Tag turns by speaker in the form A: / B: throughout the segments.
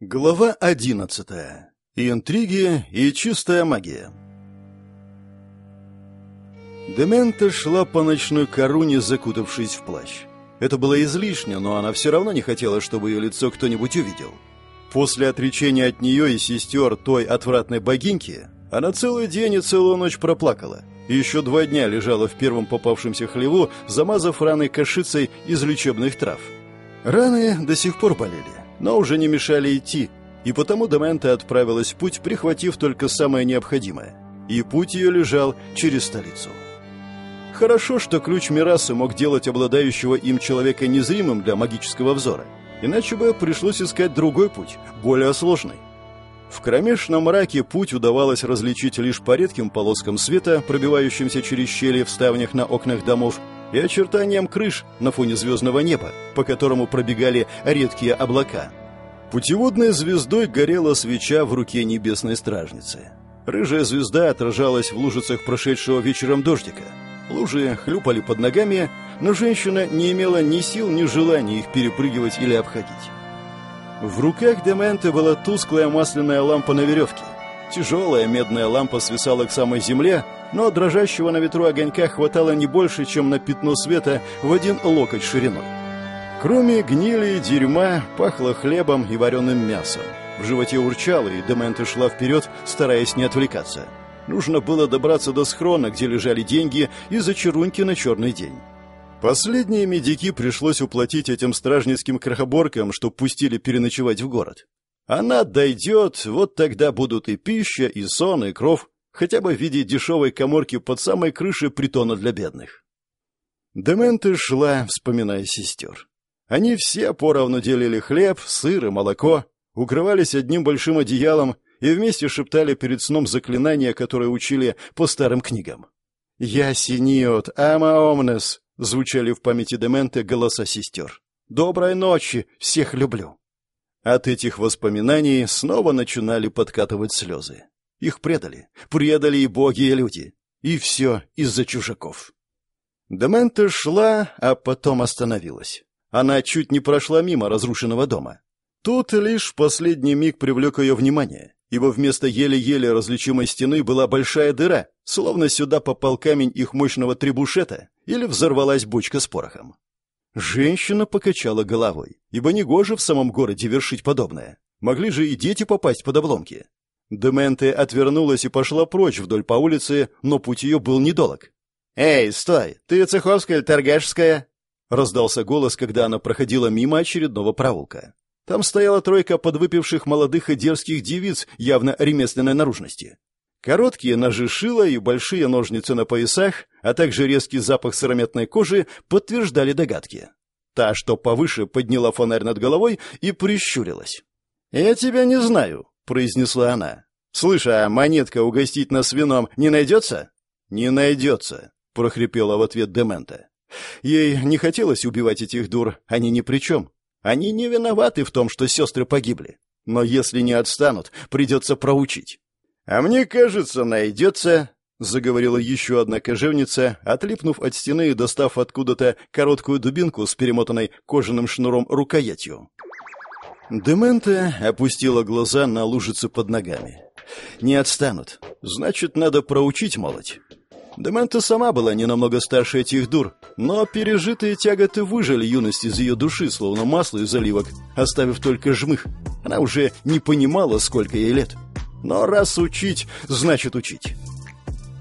A: Глава одиннадцатая. Интриги и чистая магия. Демента шла по ночной коруне, закутавшись в плащ. Это было излишне, но она все равно не хотела, чтобы ее лицо кто-нибудь увидел. После отречения от нее и сестер той отвратной богиньки, она целый день и целую ночь проплакала. И еще два дня лежала в первом попавшемся хлеву, замазав раны кашицей из лечебных трав. Раны до сих пор болели но уже не мешали идти, и потому Демента отправилась в путь, прихватив только самое необходимое. И путь ее лежал через столицу. Хорошо, что ключ Мирасы мог делать обладающего им человека незримым для магического взора, иначе бы пришлось искать другой путь, более сложный. В кромешном мраке путь удавалось различить лишь по редким полоскам света, пробивающимся через щели в ставнях на окнах домов, и очертаниям крыш на фоне звездного неба, по которому пробегали редкие облака. Путеводной звездой горела свеча в руке небесной стражницы. Рыжая звезда отражалась в лужицах прошедшего вечером дождика. Лужи хлюпали под ногами, но женщина не имела ни сил, ни желания их перепрыгивать или обходить. В руках Дементы была тусклая масляная лампа на веревке. Тяжелая медная лампа свисала к самой земле, но дрожащего на ветру огонька хватало не больше, чем на пятно света в один локоть шириной. Кроме гнили и дерьма, пахло хлебом и вареным мясом. В животе урчало, и Демента шла вперед, стараясь не отвлекаться. Нужно было добраться до схрона, где лежали деньги и зачаруньки на черный день. Последние медики пришлось уплатить этим стражницким крохоборкам, что пустили переночевать в город. Она дойдет, вот тогда будут и пища, и сон, и кров, хотя бы в виде дешевой коморки под самой крышей притона для бедных. Дементы шла, вспоминая сестер. Они все поровну делили хлеб, сыр и молоко, укрывались одним большим одеялом и вместе шептали перед сном заклинания, которые учили по старым книгам. «Я синиот, ама омнес», — звучали в памяти Дементы голоса сестер. «Доброй ночи, всех люблю». От этих воспоминаний снова начинали подкатывать слезы. Их предали. Предали и боги, и люди. И все из-за чужаков. Демента шла, а потом остановилась. Она чуть не прошла мимо разрушенного дома. Тут лишь последний миг привлек ее внимание, ибо вместо еле-еле различимой стены была большая дыра, словно сюда попал камень их мощного требушета или взорвалась бочка с порохом. Женщина покачала головой, ибо негоже в самом городе вершить подобное. Могли же и дети попасть под обломки. Дементе отвернулась и пошла прочь вдоль по улице, но путь ее был недолг. «Эй, стой! Ты Цеховская или Торгашская?» Раздался голос, когда она проходила мимо очередного проулка. Там стояла тройка подвыпивших молодых и дерзких девиц явно ремесленной наружности. Короткие ножи шила и большие ножницы на поясах, а также резкий запах сырометной кожи подтверждали догадки. Та, что повыше, подняла фонарь над головой и прищурилась. «Я тебя не знаю», произнесла она. «Слышь, а монетка угостить нас вином не найдется?» «Не найдется», — прохрипела в ответ Демента. Ей не хотелось убивать этих дур, они ни при чем. Они не виноваты в том, что сестры погибли. Но если не отстанут, придется проучить. «А мне кажется, найдется», — заговорила еще одна кожевница, отлипнув от стены и достав откуда-то короткую дубинку с перемотанной кожаным шнуром рукоятью. Демента опустила глаза на лужицы под ногами. «Не отстанут. Значит, надо проучить молодь». Демента сама была не намного старше этих дур, но пережитые тяготы выжили юность из ее души, словно масло из заливок, оставив только жмых. Она уже не понимала, сколько ей лет. Но раз учить, значит учить.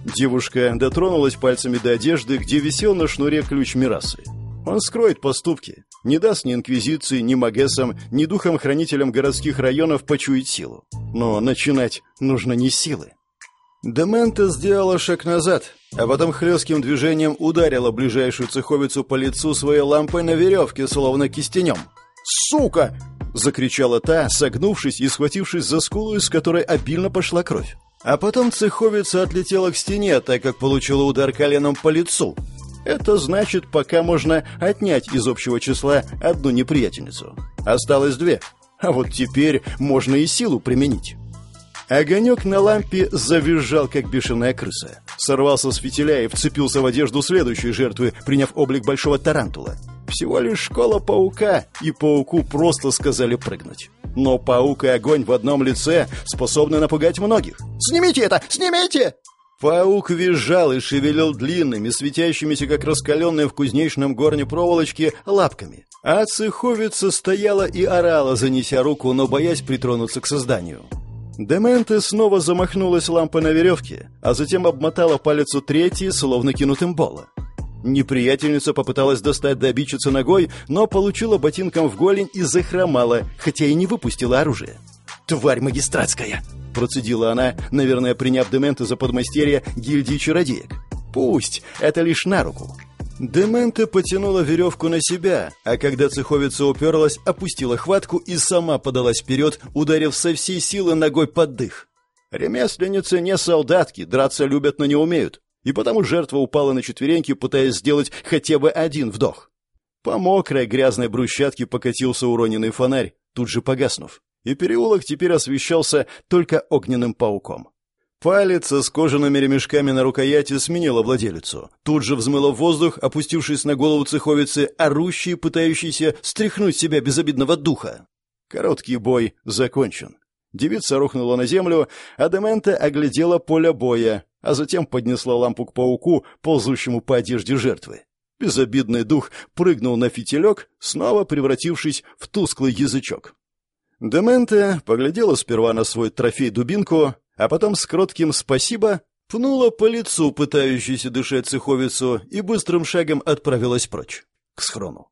A: Девушка дотронулась пальцами до одежды, где висел на шнуре ключ Мирасы. Он скроет поступки, не даст ни инквизиции, ни магессам, ни духам-хранителям городских районов почуять силу. Но начинать нужно не силы. Демента сделала шаг назад, а потом хлестким движением ударила ближайшую цеховицу по лицу своей лампой на веревке, словно кистенем. «Сука!» — закричала та, согнувшись и схватившись за скулу, из которой обильно пошла кровь. А потом цеховица отлетела к стене, так как получила удар коленом по лицу. Это значит, пока можно отнять из общего числа одну неприятельницу. Осталось две. А вот теперь можно и силу применить. Огонек на лампе завизжал, как бешеная крыса. Сорвался с фитиля и вцепился в одежду следующей жертвы, приняв облик большого тарантула. Всего лишь школа паука, и пауку просто сказали прыгнуть. Но паук и огонь в одном лице способны напугать многих. «Снимите это! Снимите!» Паук визжал и шевелил длинными, светящимися, как раскаленные в кузнечном горне проволочки, лапками. А цеховица стояла и орала, занеся руку, но боясь притронуться к созданию. Дементе снова замахнулась лампой на веревке, а затем обмотала палец у третьей, словно кинутым бола. Неприятельница попыталась достать добичицу ногой, но получила ботинком в голень и захромала, хотя и не выпустила оружие. «Тварь магистратская!» Процедила она, наверное, приняв Дементе за подмастерье гильдии чародеек. «Пусть, это лишь на руку». Дементе потянула веревку на себя, а когда цеховица уперлась, опустила хватку и сама подалась вперед, ударив со всей силы ногой под дых. Ремесленницы не солдатки, драться любят, но не умеют, и потому жертва упала на четвереньки, пытаясь сделать хотя бы один вдох. По мокрой грязной брусчатке покатился уроненный фонарь, тут же погаснув и переулок теперь освещался только огненным пауком. Палец с кожаными ремешкми на рукояти сменила владелицу. Тут же взмыла в воздух, опустившись на голову цеховицы, орущий, пытающийся стряхнуть себя безобидного духа. Короткий бой закончен. Девица рухнула на землю, а Дементе оглядела поле боя, а затем поднесла лампу к пауку, ползущему по одежде жертвы. Безобидный дух прыгнул на фитилек, снова превратившись в тусклый язычок. Дементе поглядела сперва на свой трофей-дубинку, а потом с кротким «спасибо» пнула по лицу пытающуюся дышать цеховицу и быстрым шагом отправилась прочь, к схрону.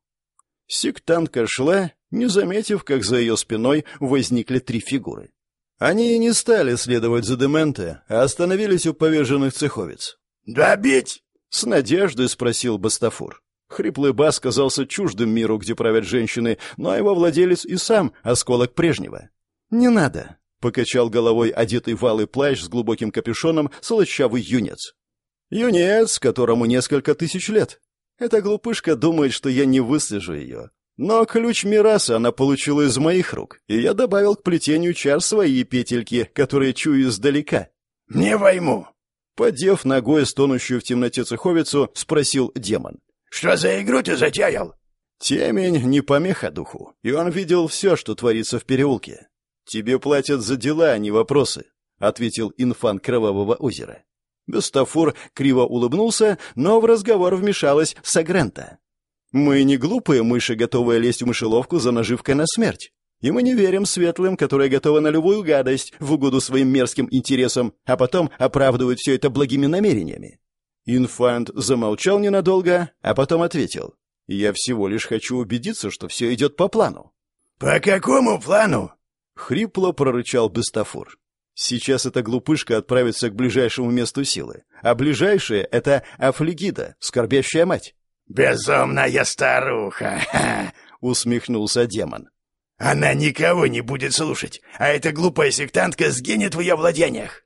A: Сектантка шла, не заметив, как за ее спиной возникли три фигуры. Они не стали следовать за Дементе, а остановились у поверженных цеховиц.
B: «Добить!»
A: — с надеждой спросил Бастафур. Хриплый бас казался чуждым миру, где правят женщины, но его владелец и сам осколок прежнего. «Не надо», — покачал головой одетый в плащ с глубоким капюшоном солощавый юнец. «Юнец, которому несколько тысяч лет. Эта глупышка думает, что я не выслежу ее. Но ключ Мираса она получила из моих рук, и я добавил к плетению чар свои петельки, которые чую издалека».
B: «Не войму»,
A: Подев ногой стонущую в темноте цеховицу, спросил демон.
B: Что за игру ты затеял?»
A: Темень не помеха духу, и он видел все, что творится в переулке. «Тебе платят за дела, а не вопросы», — ответил инфан Кровавого озера. Бестафур криво улыбнулся, но в разговор вмешалась Сагрента. «Мы не глупые мыши, готовые лезть в мышеловку за наживкой на смерть. И мы не верим светлым, которые готовы на любую гадость в угоду своим мерзким интересам, а потом оправдывают все это благими намерениями. Инфант замолчал ненадолго, а потом ответил. «Я всего лишь хочу убедиться, что все идет по плану».
B: «По какому плану?»
A: — хрипло прорычал Бестафур. «Сейчас эта глупышка отправится к ближайшему месту силы, а ближайшее — это Афлегида, скорбящая мать».
B: «Безумная старуха!»
A: — усмехнулся демон.
B: «Она никого не будет слушать, а эта глупая сектантка сгинет в ее владениях!»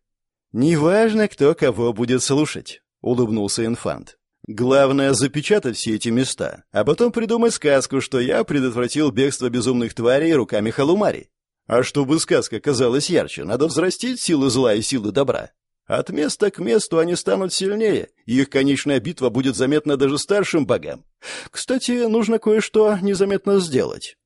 A: «Неважно, кто кого будет слушать. — улыбнулся инфант. «Главное — запечатать все эти места, а потом придумать сказку, что я предотвратил бегство безумных тварей руками Халумари. А чтобы сказка казалась ярче, надо взрастить силы зла и силы добра. От места к месту они станут сильнее, и их конечная битва будет заметна даже старшим богам. Кстати, нужно кое-что незаметно сделать».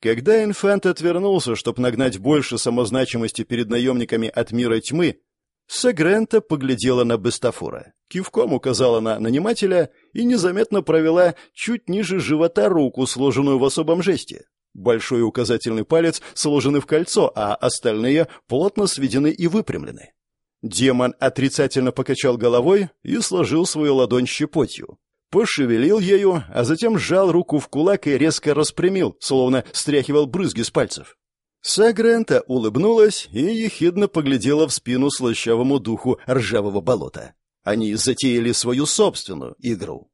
A: Когда инфант отвернулся, чтобы нагнать больше самозначимости перед наемниками от мира тьмы, Сагрента поглядела на Бестафора, кивком указала на нанимателя и незаметно провела чуть ниже живота руку, сложенную в особом жесте. Большой указательный палец сложены в кольцо, а остальные плотно сведены и выпрямлены. Демон отрицательно покачал головой и сложил свою ладонь щепотью. Пошевелил ею, а затем сжал руку в кулак и резко распрямил, словно стряхивал брызги с пальцев. Сагрента улыбнулась и ехидно поглядела в спину слащавому духу ржавого болота. Они затеяли свою собственную игру.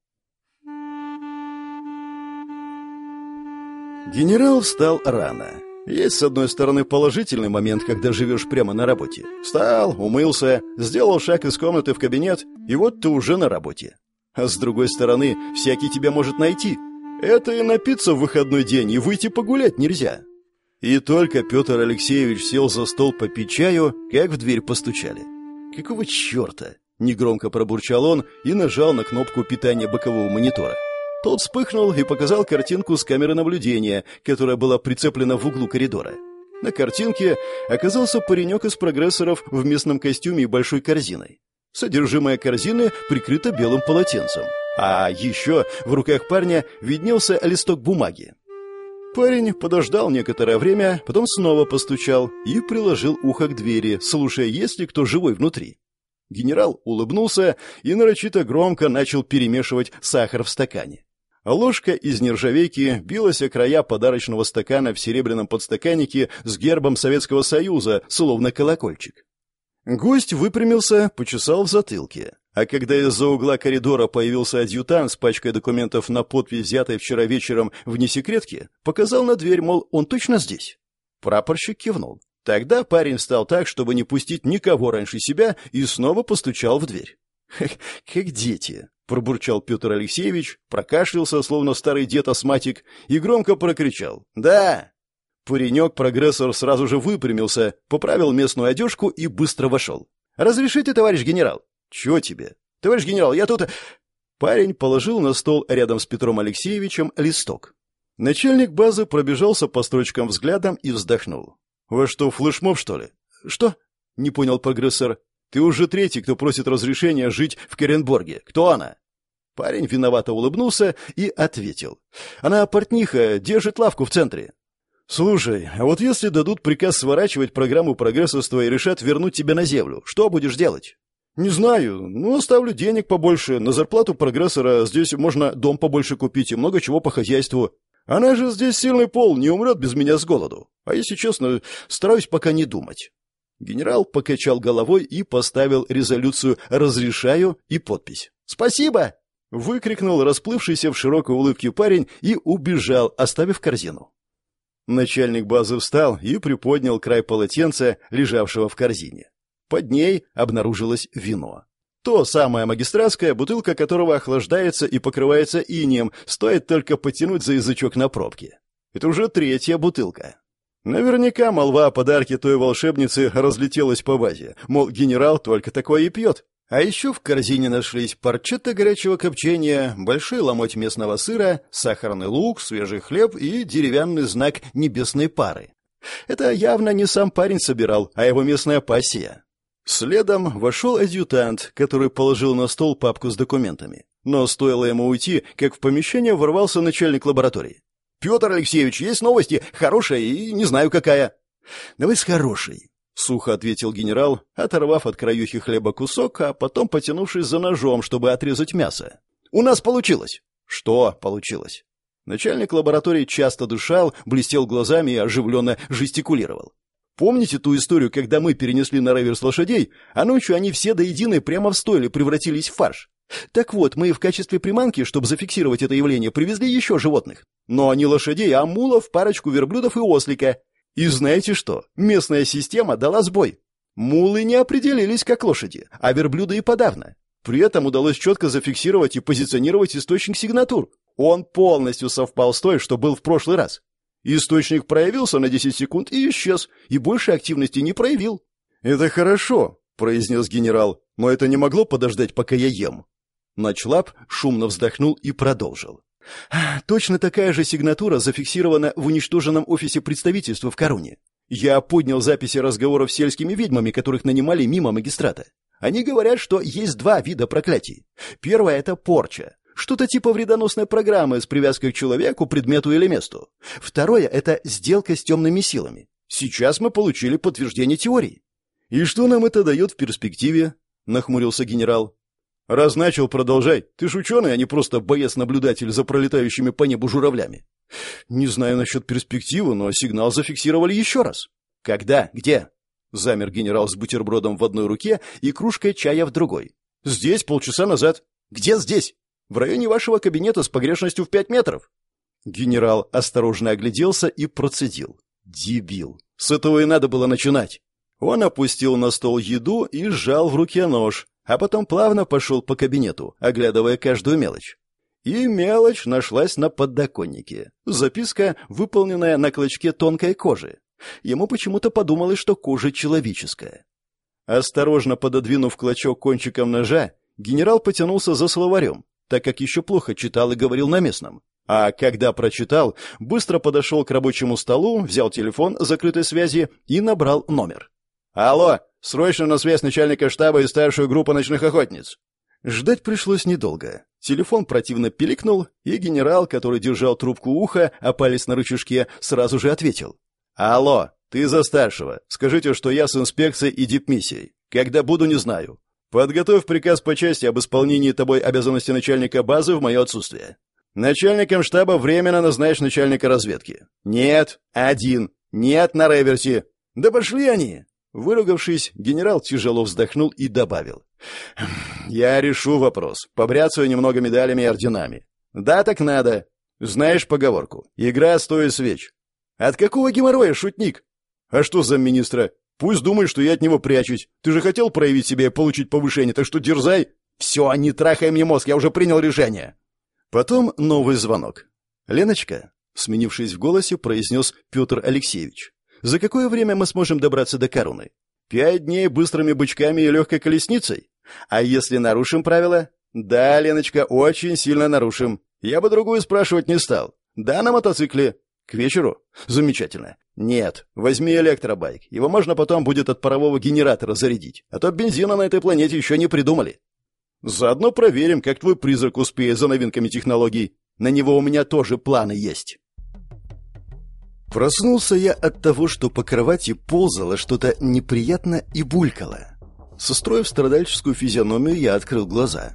A: Генерал встал рано. Есть, с одной стороны, положительный момент, когда живешь прямо на работе. Встал, умылся, сделал шаг из комнаты в кабинет, и вот ты уже на работе. А с другой стороны, всякий тебя может найти. Это и напиться в выходной день, и выйти погулять нельзя. И только Петр Алексеевич сел за стол попить чаю, как в дверь постучали. «Какого черта?» — негромко пробурчал он и нажал на кнопку питания бокового монитора. Тот вспыхнул и показал картинку с камеры наблюдения, которая была прицеплена в углу коридора. На картинке оказался паренек из прогрессоров в местном костюме и большой корзиной. Содержимое корзины прикрыто белым полотенцем. А еще в руках парня виднелся листок бумаги. Парень подождал некоторое время, потом снова постучал и приложил ухо к двери, слушая, есть ли кто живой внутри. Генерал улыбнулся и нарочито громко начал перемешивать сахар в стакане. Ложка из нержавейки билась о края подарочного стакана в серебряном подстаканнике с гербом Советского Союза, словно колокольчик. Гость выпрямился, почесал в затылке. А когда из-за угла коридора появился адъютант с пачкой документов на подпись, взятой вчера вечером в несекретке, показал на дверь, мол, он точно здесь. Прапорщик кивнул. Тогда парень встал так, чтобы не пустить никого раньше себя, и снова постучал в дверь. «Как дети!» — пробурчал Петр Алексеевич, прокашлялся, словно старый дед-астматик, и громко прокричал. «Да!» Паренек-прогрессор сразу же выпрямился, поправил местную одежку и быстро вошел. «Разрешите, товарищ генерал?» «Чего тебе?» «Товарищ генерал, я тут...» Парень положил на стол рядом с Петром Алексеевичем листок. Начальник базы пробежался по строчкам взглядом и вздохнул. «Вы что, флешмоб, что ли?» «Что?» — не понял прогрессор. «Ты уже третий, кто просит разрешения жить в Керенборге. Кто она?» Парень виновато улыбнулся и ответил. «Она портниха, держит лавку в центре». «Слушай, а вот если дадут приказ сворачивать программу прогрессорства и решат вернуть тебя на землю, что будешь делать?» «Не знаю. Ну, оставлю денег побольше. На зарплату прогрессора здесь можно дом побольше купить и много чего по хозяйству. Она же здесь сильный пол, не умрет без меня с голоду. А если честно, стараюсь пока не думать». Генерал покачал головой и поставил резолюцию «Разрешаю» и подпись. «Спасибо!» — выкрикнул расплывшийся в широкой улыбке парень и убежал, оставив корзину. Начальник базы встал и приподнял край полотенца, лежавшего в корзине. Под ней обнаружилось вино. То самое магистратское, бутылка которого охлаждается и покрывается инеем, стоит только потянуть за язычок на пробке. Это уже третья бутылка. Наверняка молва о подарке той волшебницы разлетелась по базе, мол, генерал только такое и пьет. А еще в корзине нашлись парчета горячего копчения, большой ломоть местного сыра, сахарный лук, свежий хлеб и деревянный знак небесной пары. Это явно не сам парень собирал, а его местная пассия. Следом вошел адъютант, который положил на стол папку с документами. Но стоило ему уйти, как в помещение ворвался начальник лаборатории. «Петр Алексеевич, есть новости, хорошая и не знаю какая». «Давай с хорошей», — сухо ответил генерал, оторвав от краюхи хлеба кусок, а потом потянувшись за ножом, чтобы отрезать мясо. «У нас получилось». «Что получилось?» Начальник лаборатории часто дышал, блестел глазами и оживленно жестикулировал. Помните ту историю, когда мы перенесли на реверс лошадей, а ночью они все до единой прямо в стойле превратились в фарш? Так вот, мы в качестве приманки, чтобы зафиксировать это явление, привезли еще животных. Но не лошадей, а мулов, парочку верблюдов и ослика. И знаете что? Местная система дала сбой. Мулы не определились как лошади, а верблюды и подавно. При этом удалось четко зафиксировать и позиционировать источник сигнатур. Он полностью совпал с той, что был в прошлый раз. Источник проявился на 10 секунд и исчез, и больше активности не проявил. «Это хорошо», — произнес генерал, — «но это не могло подождать, пока я ем». Ночлап шумно вздохнул и продолжил. «Точно такая же сигнатура зафиксирована в уничтоженном офисе представительства в Коруне. Я поднял записи разговоров с сельскими ведьмами, которых нанимали мимо магистрата. Они говорят, что есть два вида проклятий. Первое — это порча. Что-то типа вредоносной программы с привязкой к человеку, предмету или месту. Второе — это сделка с темными силами. Сейчас мы получили подтверждение теории. «И что нам это дает в перспективе?» — нахмурился генерал. «Раз начал, продолжай. Ты ж ученый, а не просто боец-наблюдатель за пролетающими по небу журавлями». «Не знаю насчет перспективы, но сигнал зафиксировали еще раз». «Когда? Где?» Замер генерал с бутербродом в одной руке и кружкой чая в другой. «Здесь, полчаса назад». «Где здесь?» В районе вашего кабинета с погрешностью в пять метров». Генерал осторожно огляделся и процедил. «Дебил! С этого и надо было начинать!» Он опустил на стол еду и сжал в руке нож, а потом плавно пошел по кабинету, оглядывая каждую мелочь. И мелочь нашлась на подоконнике. Записка, выполненная на клочке тонкой кожи. Ему почему-то подумалось, что кожа человеческая. Осторожно пододвинув клочок кончиком ножа, генерал потянулся за словарем, так как еще плохо читал и говорил на местном. А когда прочитал, быстро подошел к рабочему столу, взял телефон закрытой связи и набрал номер. «Алло, срочно на связь начальника штаба и старшую группу ночных охотниц». Ждать пришлось недолго. Телефон противно пиликнул, и генерал, который держал трубку уха, а палец на рычажке, сразу же ответил. «Алло, ты за старшего. Скажите, что я с инспекцией и дипмиссией. Когда буду, не знаю. Подготовь приказ по части об исполнении тобой обязанности начальника базы в мое отсутствие. Начальником штаба временно назначь начальника разведки. Нет, один. Нет на реверсе. Да пошли они. Выругавшись, генерал тяжело вздохнул и добавил. «Я решу вопрос. Побряцаю немного медалями и орденами. Да, так надо. Знаешь поговорку. Игра стоит свеч. От какого геморроя, шутник? А что за министра? Пусть думает, что я от него прячусь. Ты же хотел проявить себя и получить повышение, так что дерзай. Все, не трахай мне мозг, я уже принял решение. Потом новый звонок. «Леночка», сменившись в голосе, произнес Петр Алексеевич. «За какое время мы сможем добраться до Коруны? Пять дней быстрыми бычками и легкой колесницей? А если нарушим правила?» «Да, Леночка, очень сильно нарушим. Я бы другую спрашивать не стал. Да, на мотоцикле. К вечеру? Замечательно. Нет, возьми электробайк. Его можно потом будет от парового генератора зарядить. А то бензина на этой планете еще не придумали. Заодно проверим, как твой призрак успеет за новинками технологий. На него у меня тоже планы есть. Проснулся я от того, что по кровати ползало что-то неприятно и булькало. Состроив страдальческую физиономию, я открыл глаза.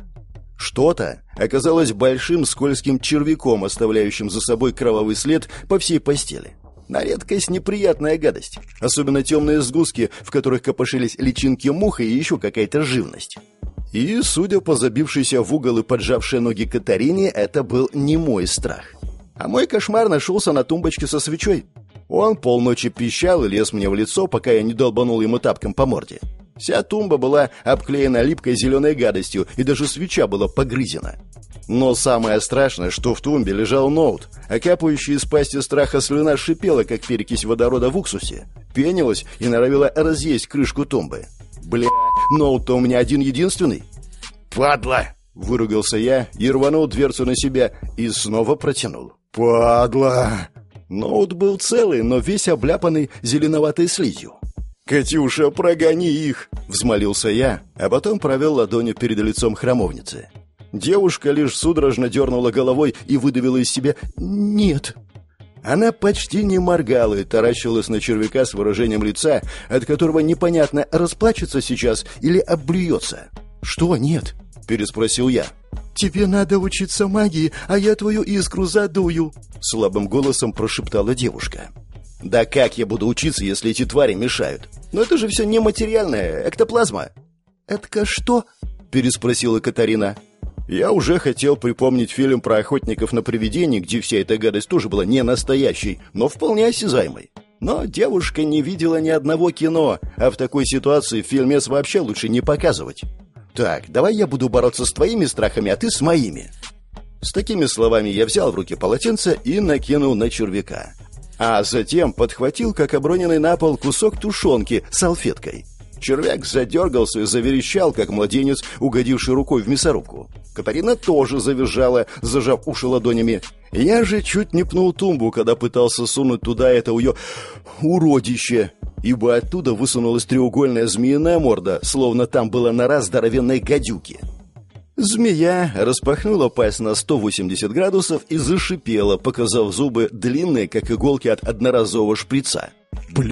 A: Что-то оказалось большим скользким червяком, оставляющим за собой кровавый след по всей постели. На редкость неприятная гадость. Особенно темные сгустки, в которых копошились личинки муха и еще какая-то живность. И, судя по забившейся в угол и поджавшей ноги Катарине, это был не мой страх. А мой кошмар нашелся на тумбочке со свечой. Он полночи пищал и лез мне в лицо, пока я не долбанул ему тапком по морде. Вся тумба была обклеена липкой зеленой гадостью, и даже свеча была погрызена. Но самое страшное, что в тумбе лежал ноут, а капающая из пасти страха слюна шипела, как перекись водорода в уксусе, пенилась и норовила разъесть крышку тумбы. Бля, ноут-то у меня один-единственный. «Падла!» — выругался я и рванул дверцу на себя и снова протянул. «Падла!» Ноут был целый, но весь обляпанный зеленоватой слизью. «Катюша, прогони их!» — взмолился я, а потом провел ладонью перед лицом храмовницы. Девушка лишь судорожно дернула головой и выдавила из себя «Нет». Она почти не моргала и таращилась на червяка с выражением лица, от которого непонятно, расплачется сейчас или обблюется. «Что нет?» — переспросил я. «Тебе надо учиться магии, а я твою искру задую», — слабым голосом прошептала девушка. «Да как я буду учиться, если эти твари мешают? Но это же все нематериальное, эктоплазма». «Этка что?» — переспросила Катарина. Я уже хотел припомнить фильм про охотников на привидений, где вся эта гадость тоже была не настоящей, но вполне осязаемой. Но девушка не видела ни одного кино, а в такой ситуации фильмец вообще лучше не показывать. «Так, давай я буду бороться с твоими страхами, а ты с моими». С такими словами я взял в руки полотенце и накинул на червяка. А затем подхватил, как оброненный на пол, кусок тушенки салфеткой. Червяк задергался и заверещал, как младенец, угодивший рукой в мясорубку. Катарина тоже завизжала, зажав уши ладонями. Я же чуть не пнул тумбу, когда пытался сунуть туда это ее уродище, ибо оттуда высунулась треугольная змеиная морда, словно там была нора здоровенной гадюки. Змея распахнула пасть на 180 градусов и зашипела, показав зубы длинные, как иголки от одноразового шприца. Бля!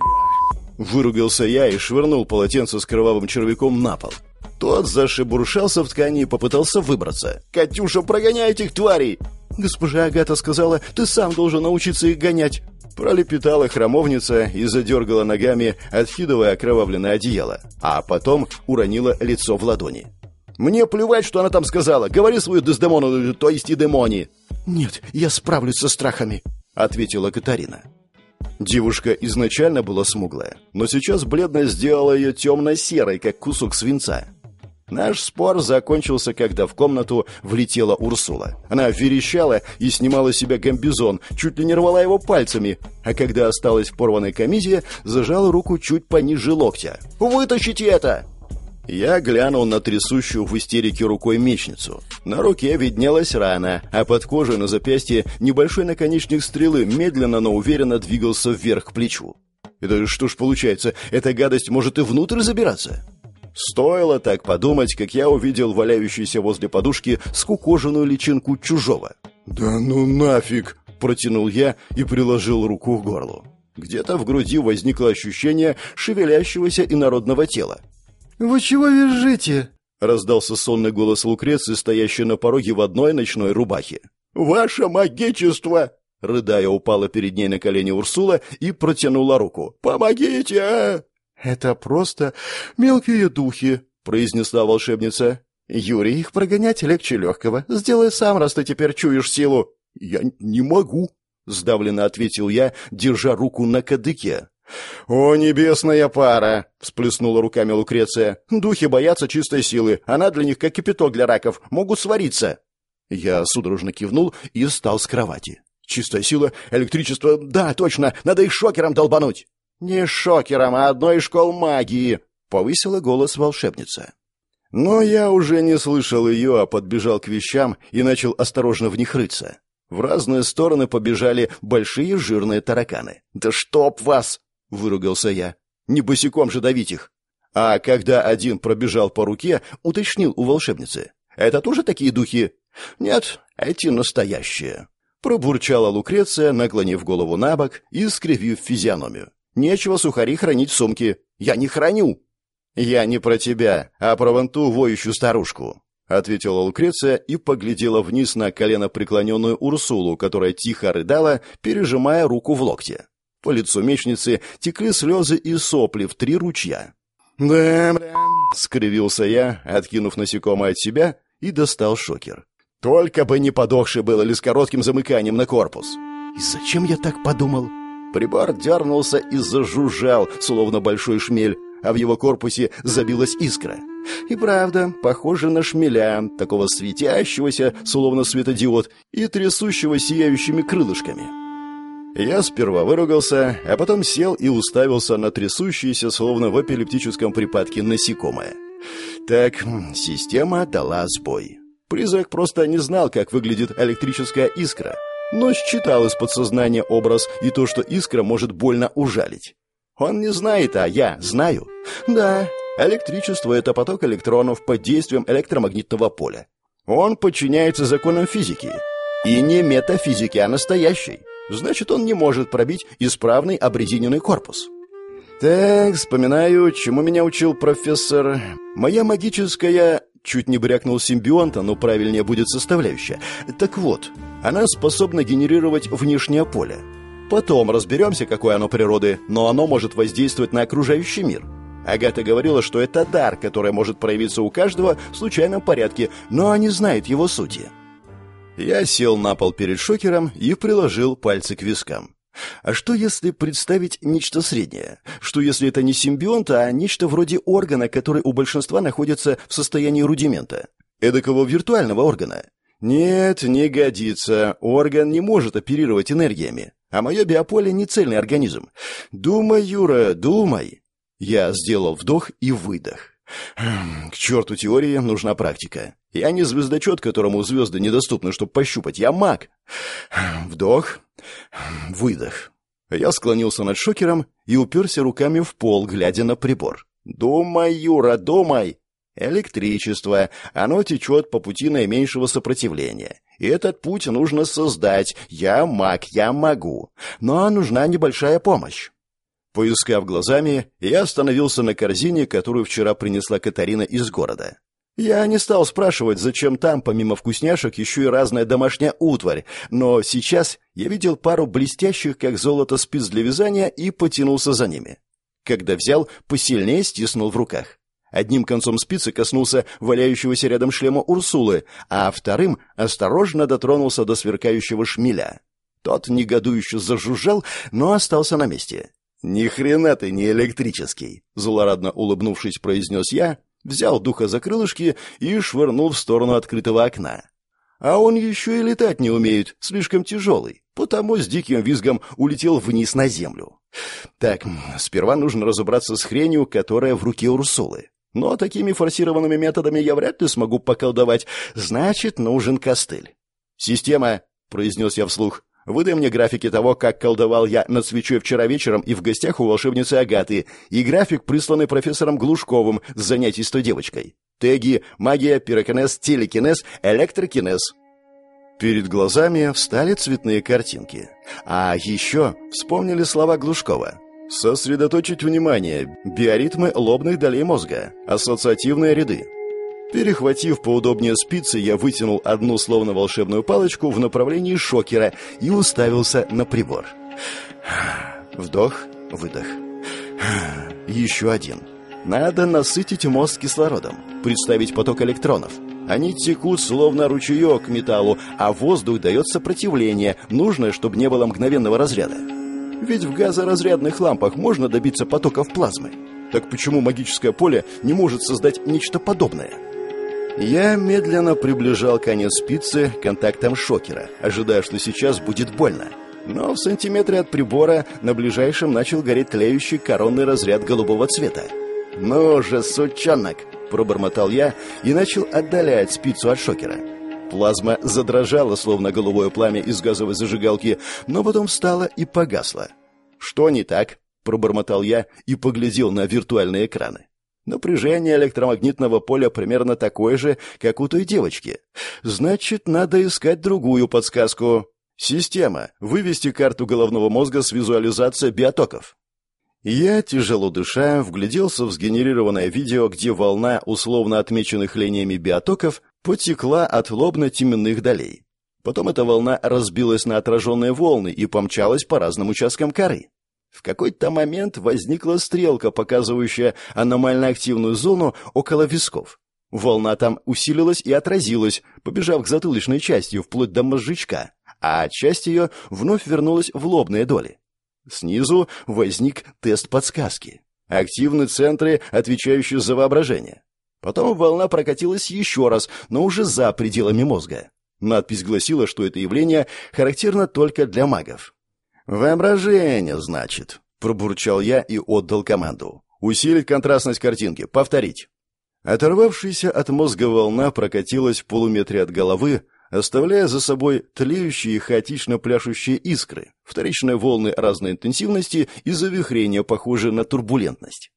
A: Выругался я и швырнул полотенце с кровавым червяком на пол. Тот зашебуршался в ткани и попытался выбраться. «Катюша, прогоняй этих тварей!» «Госпожа Агата сказала, ты сам должен научиться их гонять!» Пролепетала храмовница и задергала ногами, откидывая окровавленное одеяло, а потом уронила лицо в ладони. «Мне плевать, что она там сказала! Говори свою Дездемону, то есть и демони!» «Нет, я справлюсь со страхами», — ответила Катарина. Девушка изначально была смуглая, но сейчас бледность сделала ее темно-серой, как кусок свинца. Наш спор закончился, когда в комнату влетела Урсула. Она верещала и снимала с себя гамбизон, чуть ли не рвала его пальцами, а когда осталась в порванной камизе, зажала руку чуть пониже локтя. «Вытащите это!» Я глянул на трясущую в истерике рукой мечницу. На руке виднелась рана, а под кожей на запястье небольшой наконечник стрелы медленно, но уверенно двигался вверх к плечу. Это что ж получается, эта гадость может и внутрь забираться? Стоило так подумать, как я увидел валяющуюся возле подушки скукоженную личинку чужого. «Да ну нафиг!» – протянул я и приложил руку к горлу. Где-то в груди возникло ощущение шевелящегося инородного тела.
C: «Вы чего визжите?»
A: — раздался сонный голос Лукреции, стоящий на пороге в одной ночной рубахе. «Ваше магичество!» Рыдая, упала перед ней на колени Урсула и протянула руку. «Помогите!» а!»
C: «Это просто мелкие духи», — произнесла волшебница.
A: «Юрий, их прогонять легче легкого. Сделай сам, раз ты теперь чуешь силу».
C: «Я не могу», — сдавленно ответил я, держа руку на кадыке.
A: «О, небесная пара!» — всплеснула руками Лукреция. «Духи боятся чистой силы. Она для них как кипяток для раков. Могут свариться». Я судорожно кивнул и встал с кровати. «Чистая сила, электричество... Да, точно, надо их шокером долбануть!» «Не шокером, а одной из школ магии!» — повысила голос волшебница. Но я уже не слышал ее, а подбежал к вещам и начал осторожно в них рыться. В разные стороны побежали большие жирные тараканы. «Да чтоб вас!» — выругался я. «Не босиком же давить их!» А когда один пробежал по руке, уточнил у волшебницы. «Это тоже такие духи?» «Нет, эти настоящие». Пробурчала Лукреция, наклонив голову на бок и скривив физиономию. «Нечего сухари хранить в сумке. Я не храню!» «Я не про тебя, а про вон ту воющую старушку», — ответила Лукреция и поглядела вниз на колено преклоненную Урсулу, которая тихо рыдала, пережимая руку в локте. По лицу мечницы текли слезы и сопли в три ручья. «Да, бля», — скривился я, откинув насекомое от себя, и достал шокер. «Только бы не подохший был или с коротким замыканием на корпус». «И зачем я так подумал?» Прибор дернулся и зажужжал, словно большой шмель, а в его корпусе забилась искра. И правда, похоже на шмеля, такого светящегося, словно светодиод, и трясущего сияющими крылышками. Я сперва выругался, а потом сел и уставился на трясущееся, словно в эпилептическом припадке, насекомое. Так, система дала сбой. Призрак просто не знал, как выглядит электрическая искра, но считал из подсознания образ и то, что искра может больно ужалить. Он не знает, а я знаю. Да, электричество — это поток электронов под действием электромагнитного поля. Он подчиняется законам физики. И не метафизики, а настоящей. Значит, он не может пробить исправный обрезиненный корпус. Так, вспоминаю, чему меня учил профессор. Моя магическая... Чуть не брякнул симбионта, но правильнее будет составляющая. Так вот, она способна генерировать внешнее поле. Потом разберемся, какое оно природы, но оно может воздействовать на окружающий мир. Агата говорила, что это дар, который может проявиться у каждого в случайном порядке, но не знает его сути. Я сел на пол перед шокером и приложил пальцы к вискам. А что если представить нечто среднее? Что если это не симбионт, а нечто вроде органа, который у большинства находится в состоянии рудимента? Эдакого виртуального органа? Нет, не годится. Орган не может оперировать энергиями. А мое биополе не цельный организм. Думай, Юра, думай. Я сделал вдох и выдох. К черту теории, нужна практика. Я не звездочет, которому звезды недоступны, чтобы пощупать. Я маг. Вдох, выдох. Я склонился над шокером и уперся руками в пол, глядя на прибор. «Думай, Юра, думай!» Электричество. Оно течет по пути наименьшего сопротивления. И этот путь нужно создать. Я маг, я могу. Но нужна небольшая помощь. Поискав глазами, я остановился на корзине, которую вчера принесла Катарина из города. Я не стал спрашивать, зачем там, помимо вкусняшек, еще и разная домашняя утварь, но сейчас я видел пару блестящих, как золото, спиц для вязания и потянулся за ними. Когда взял, посильнее стиснул в руках. Одним концом спицы коснулся валяющегося рядом шлема Урсулы, а вторым осторожно дотронулся до сверкающего шмеля. Тот негодующе зажужжал, но остался на месте. «Ни хрена ты не электрический!» — злорадно улыбнувшись, произнес я, взял духа за крылышки и швырнул в сторону открытого окна. А он еще и летать не умеет, слишком тяжелый, потому с диким визгом улетел вниз на землю. Так, сперва нужно разобраться с хренью, которая в руке Урсулы.
C: Но такими форсированными методами я вряд ли смогу поколдовать. Значит, нужен костыль. «Система», — произнес я вслух, — «выдай мне графики того, как колдовал я над свечой вчера вечером и в гостях у волшебницы Агаты, и график, присланный профессором Глушковым с занятий с той девочкой. Теги, магия, пирокинез, телекинез, электрокинез». Перед глазами встали цветные картинки. А еще вспомнили слова Глушкова. Сосредоточить внимание. Биоритмы лобных долей мозга. Ассоциативные ряды. Перехватив поудобнее спицы, я вытянул одну словно волшебную палочку в направлении шокера и уставился на прибор. Вдох, выдох. Еще один. Надо насытить мозг кислородом, представить поток электронов. Они текут словно ручеек к металлу, а воздух дает сопротивление, нужное, чтобы не было мгновенного разряда. Ведь в газоразрядных лампах можно добиться потоков плазмы. Так почему магическое поле не может создать нечто подобное? Я медленно приближал конец спицы к контактам шокера, ожидая, что сейчас будет больно. Но в сантиметре от прибора на ближайшем начал гореть тлеющий коронный разряд голубого цвета. «Ну же, сучонок!» – пробормотал я и начал отдалять спицу от шокера. Плазма задрожала, словно голубое пламя из газовой зажигалки, но потом встала и погасла. «Что не так?» — пробормотал я и поглядел на виртуальные экраны. Напряжение электромагнитного поля примерно такое же, как у той девочки. Значит, надо искать другую подсказку. Система. Вывести карту головного мозга с визуализацией биотоков. Я, тяжело дыша, вгляделся в сгенерированное видео, где волна условно отмеченных линиями биотоков потекла от лобно-теменных долей. Потом эта волна разбилась на отраженные волны и помчалась по разным участкам коры. В какой-то момент возникла стрелка, показывающая аномально активную зону около висков. Волна там усилилась и отразилась, побежав к затылочной части вплоть до мозжечка, а часть ее вновь вернулась в лобные доли. Снизу возник тест подсказки. Активны центры, отвечающие за воображение. Потом волна прокатилась еще раз, но уже за пределами мозга. Надпись гласила, что это явление характерно только для магов. «Воображение, значит», — пробурчал я и отдал команду. «Усилить контрастность картинки. Повторить». Оторвавшаяся от мозга волна прокатилась в полуметре от головы, оставляя за собой тлеющие хаотично пляшущие искры, вторичные волны разной интенсивности и завихрения, похожие на турбулентность.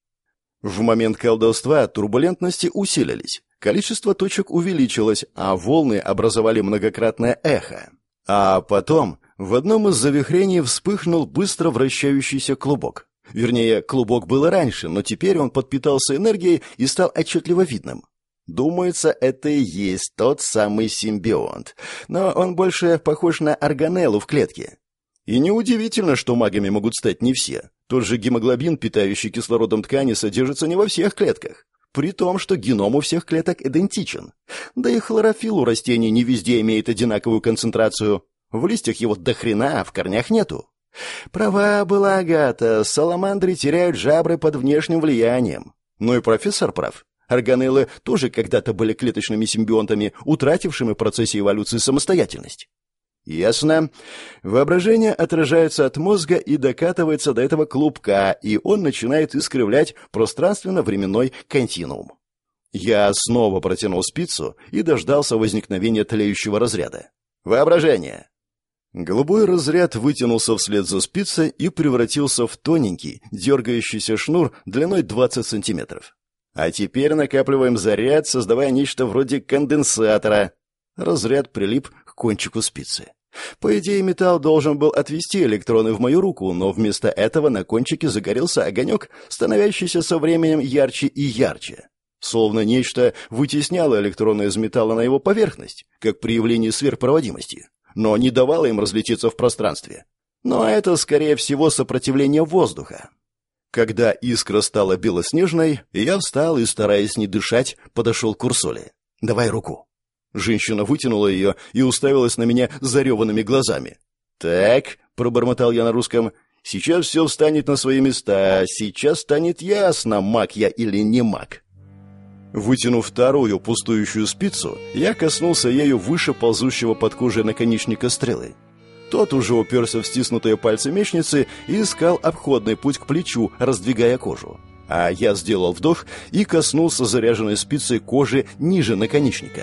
C: В момент колдовства турбулентности усилились, количество точек увеличилось, а волны образовали многократное эхо. А потом в одном из завихрений вспыхнул быстро вращающийся клубок. Вернее, клубок был раньше, но теперь он подпитался энергией и стал отчетливо видным. Думается, это и есть тот самый симбионт. Но он больше похож на органеллу в клетке. И неудивительно, что магами могут стать не все. Тот же гемоглобин, питающий кислородом ткани, содержится не во всех клетках. При том, что геном у всех клеток идентичен. Да и хлорофилл у растений не везде имеет одинаковую концентрацию. В листьях его до хрена, а в корнях нету. Права была Агата, саламандры теряют жабры под внешним влиянием. Ну и профессор прав. Органеллы тоже когда-то были клеточными симбионтами, утратившими в процессе эволюции самостоятельность. Ясно. Воображение отражается от мозга и докатывается до этого клубка, и он начинает искривлять пространственно-временной континуум. Я снова протянул спицу и дождался возникновения тлеющего разряда. Воображение. Голубой разряд вытянулся вслед за спицей и превратился в тоненький, дергающийся шнур длиной 20 сантиметров. А теперь накапливаем заряд, создавая нечто вроде конденсатора. Разряд прилип к кончику спицы. По идее, металл должен был отвести электроны в мою руку, но вместо этого на кончике загорелся огонек, становящийся со временем ярче и ярче. Словно нечто вытесняло электроны из металла на его поверхность, как при явлении сверхпроводимости, но не давало им разлететься в пространстве. Но это, скорее всего, сопротивление воздуха. Когда искра стала белоснежной, я встал и, стараясь не дышать, подошел к Урсуле. «Давай руку». Женщина вытянула ее и уставилась на меня зареванными глазами. «Так», — пробормотал я на русском, — «сейчас все встанет на свои места, сейчас станет ясно, маг я или не маг». Вытянув вторую пустующую спицу, я коснулся ею выше ползущего под кожей наконечника стрелы. Тот уже уперся в стиснутые пальцы мечницы и искал обходный путь к плечу, раздвигая кожу.
A: А я сделал вдох и коснулся заряженной спицей кожи ниже наконечника.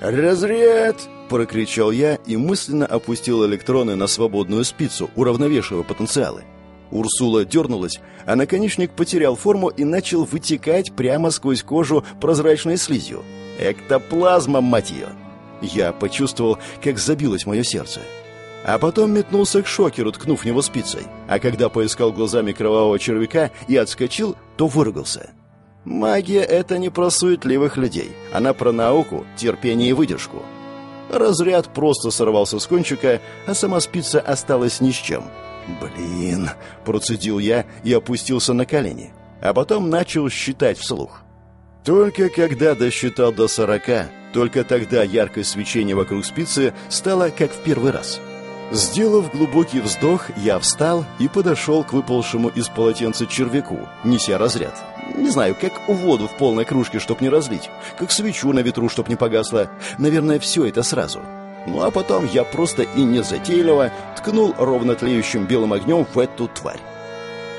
C: «Разряд!»
A: — прокричал я и мысленно опустил электроны на свободную спицу, уравновешивая потенциалы. Урсула дернулась, а наконечник потерял форму и начал вытекать прямо сквозь кожу прозрачной слизью. Эктоплазма, мать ее! Я почувствовал, как забилось мое сердце. А потом метнулся к шокеру, ткнув него спицей. А когда поискал глазами кровавого червяка и отскочил, то выругался. Магия — это не про суетливых людей. Она про науку, терпение и выдержку. Разряд просто сорвался с кончика, а сама спица осталась ни с чем. «Блин!» — процедил я и опустился на колени. А потом начал считать вслух. Только когда досчитал до сорока, только тогда яркое свечение вокруг спицы стало как в первый раз — Сделав глубокий вздох, я встал и подошел к выползшему из полотенца червяку, неся разряд. Не знаю, как воду в полной кружке, чтоб не разлить, как свечу на ветру, чтоб не погасла. Наверное, все это сразу. Ну а потом я просто и незатейливо ткнул ровно тлеющим белым огнем в эту тварь.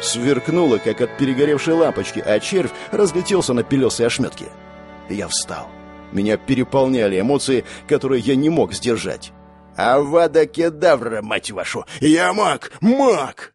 A: Сверкнуло, как от перегоревшей лампочки, а червь разлетелся на пелесые ошметки. Я встал. Меня переполняли эмоции, которые я не мог сдержать.
B: «Авада кедавра, мать вашу! Я маг! Маг!»